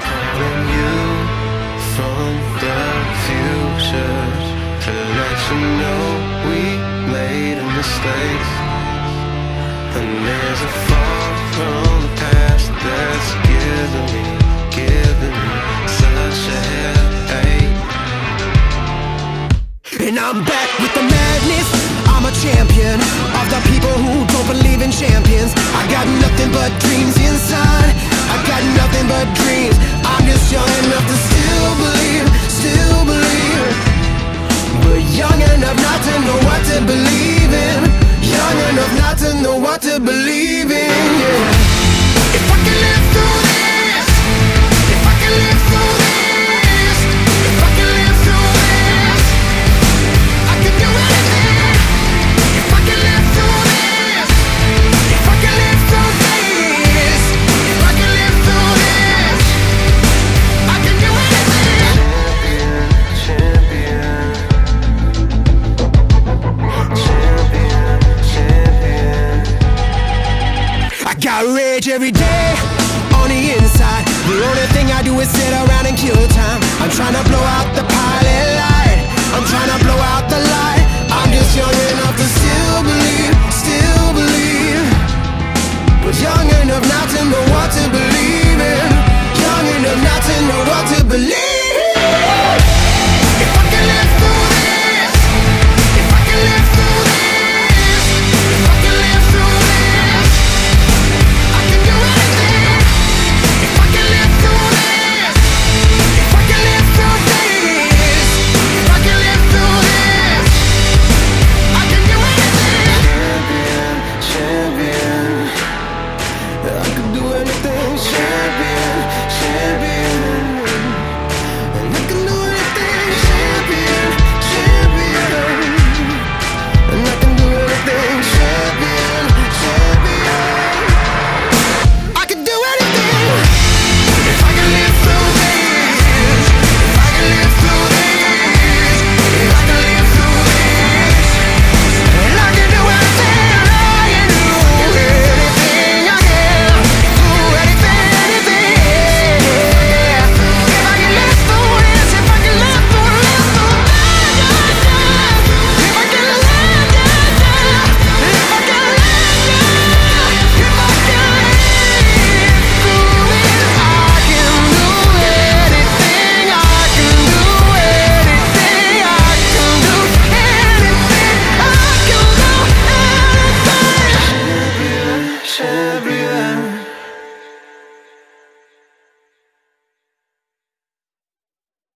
calling you from the future to let you know we made a mistake. And there's a fall from the past that's giving me, giving me such a headache. And I'm back with the madness. I'm a champion of the people who don't believe in champions. Got rage every day on the inside. The only thing I do is sit around and kill time. I'm trying to blow out the pilot light. I'm trying to blow out the light. I'm just young enough to still believe, still believe. But young enough not to know what to believe in. Young enough not to know what to believe.